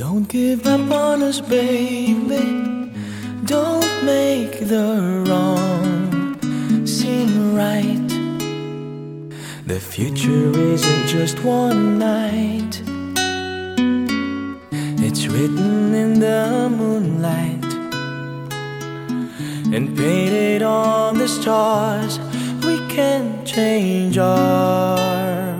Don't give up on us, baby. Don't make the wrong seem right. The future isn't just one night, it's written in the moonlight and painted on the stars. We can change ours.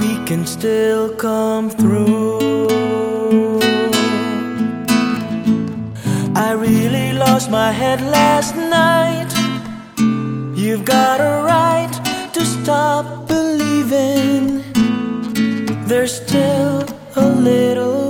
we can still come through. I really lost my head last night. You've got a right to stop believing. There's still a little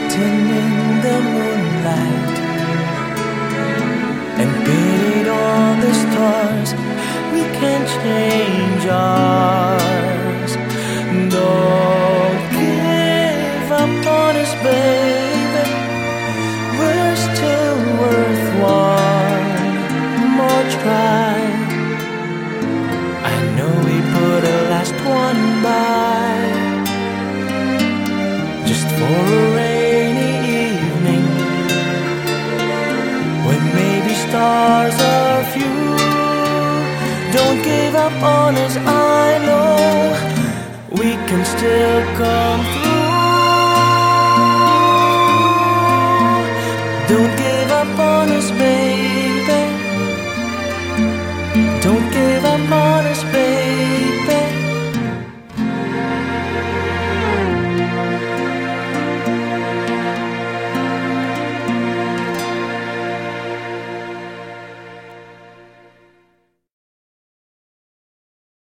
written in the moonlight and painted on the stars. We can change ours. Don't give up on us, baby. We're still worth one more try. I know we put a last one by just for up on us, I know we can still come through.